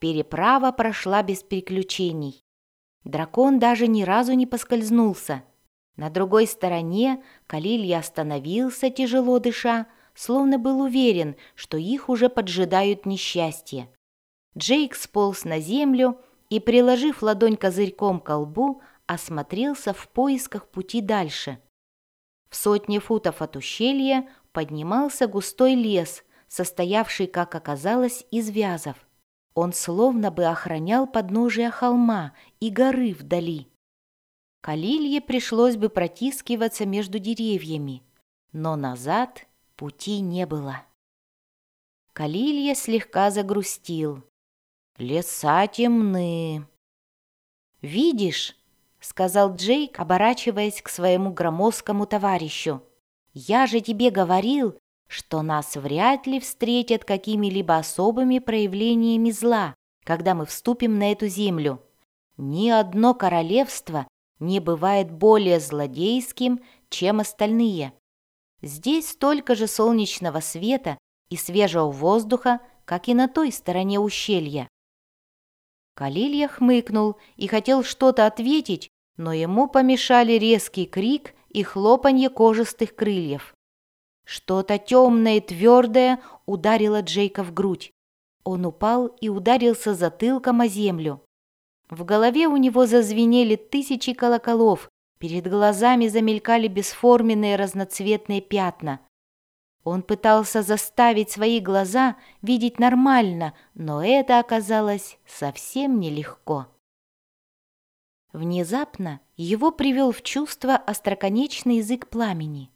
Переправа прошла без приключений. Дракон даже ни разу не поскользнулся. На другой стороне Калилья остановился, тяжело дыша, словно был уверен, что их уже поджидают несчастье. Джейк сполз на землю и, приложив ладонь козырьком к лбу, осмотрелся в поисках пути дальше. В сотне футов от ущелья поднимался густой лес, состоявший, как оказалось, из вязов. Он словно бы охранял подножие холма и горы вдали. Калилье пришлось бы протискиваться между деревьями, но назад пути не было. Калилья слегка загрустил. Леса темны. «Видишь?» — сказал Джейк, оборачиваясь к своему громоздкому товарищу. «Я же тебе говорил, что нас вряд ли встретят какими-либо особыми проявлениями зла, когда мы вступим на эту землю. Ни одно королевство не бывает более злодейским, чем остальные. Здесь столько же солнечного света и свежего воздуха, как и на той стороне ущелья. Калилья хмыкнул и хотел что-то ответить, но ему помешали резкий крик и хлопанье кожистых крыльев. Что-то темное и твердое ударило Джейка в грудь. Он упал и ударился затылком о землю. В голове у него зазвенели тысячи колоколов, перед глазами замелькали бесформенные разноцветные пятна. Он пытался заставить свои глаза видеть нормально, но это оказалось совсем нелегко. Внезапно его привел в чувство остроконечный язык пламени.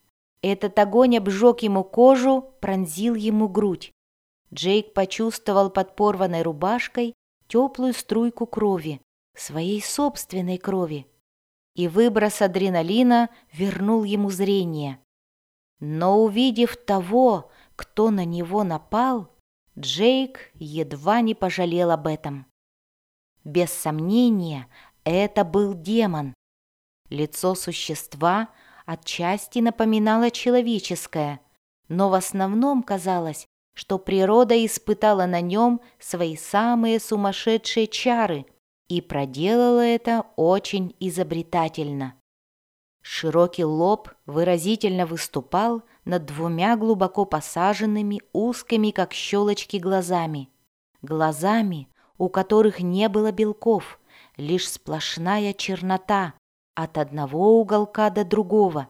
Этот огонь обжег ему кожу, пронзил ему грудь. Джейк почувствовал под порванной рубашкой теплую струйку крови, своей собственной крови. И выброс адреналина вернул ему зрение. Но увидев того, кто на него напал, Джейк едва не пожалел об этом. Без сомнения, это был демон. Лицо существа – отчасти напоминало человеческое, но в основном казалось, что природа испытала на нем свои самые сумасшедшие чары и проделала это очень изобретательно. Широкий лоб выразительно выступал над двумя глубоко посаженными, узкими, как щелочки, глазами. Глазами, у которых не было белков, лишь сплошная чернота, от одного уголка до другого.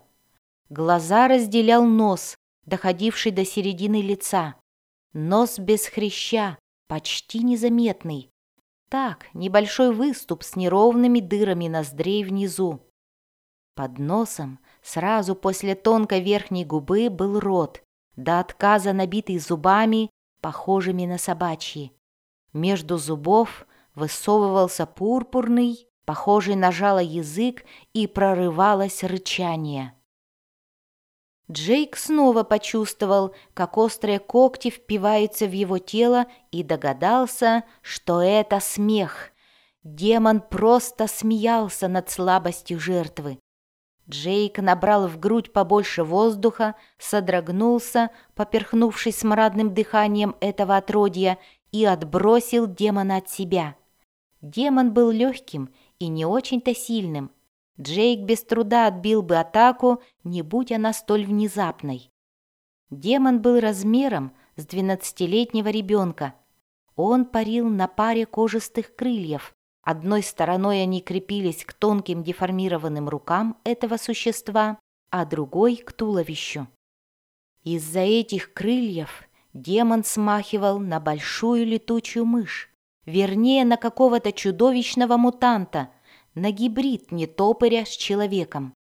Глаза разделял нос, доходивший до середины лица. Нос без хряща, почти незаметный. Так, небольшой выступ с неровными дырами ноздрей внизу. Под носом, сразу после тонкой верхней губы, был рот, до отказа набитый зубами, похожими на собачьи. Между зубов высовывался пурпурный, Похожий на жало язык и прорывалось рычание. Джейк снова почувствовал, как острые когти впиваются в его тело и догадался, что это смех. Демон просто смеялся над слабостью жертвы. Джейк набрал в грудь побольше воздуха, содрогнулся, поперхнувшись смрадным дыханием этого отродья, и отбросил демона от себя. Демон был легким и не очень-то сильным. Джейк без труда отбил бы атаку, не будь она столь внезапной. Демон был размером с двенадцатилетнего ребенка. Он парил на паре кожистых крыльев. Одной стороной они крепились к тонким деформированным рукам этого существа, а другой — к туловищу. Из-за этих крыльев демон смахивал на большую летучую мышь вернее, на какого-то чудовищного мутанта, на гибрид нетопыря с человеком.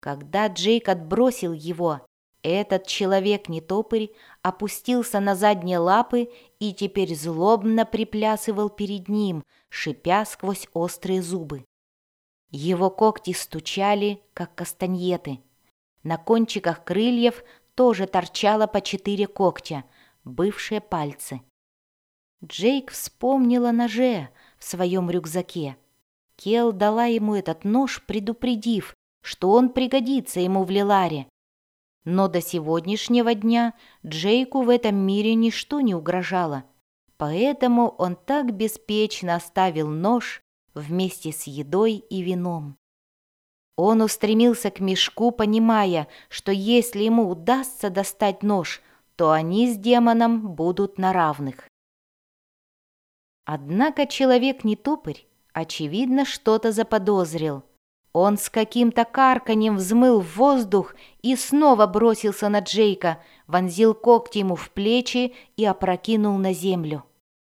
Когда Джейк отбросил его, этот человек-нетопырь опустился на задние лапы и теперь злобно приплясывал перед ним, шипя сквозь острые зубы. Его когти стучали, как кастаньеты. На кончиках крыльев тоже торчало по четыре когтя, бывшие пальцы. Джейк вспомнил о ноже в своем рюкзаке. Кел дала ему этот нож, предупредив, что он пригодится ему в Лиларе. Но до сегодняшнего дня Джейку в этом мире ничто не угрожало. поэтому он так беспечно оставил нож вместе с едой и вином. Он устремился к мешку, понимая, что если ему удастся достать нож, то они с демоном будут на равных. Однако человек не тупырь, очевидно, что-то заподозрил. Он с каким-то карканьем взмыл в воздух и снова бросился на Джейка, вонзил когти ему в плечи и опрокинул на землю.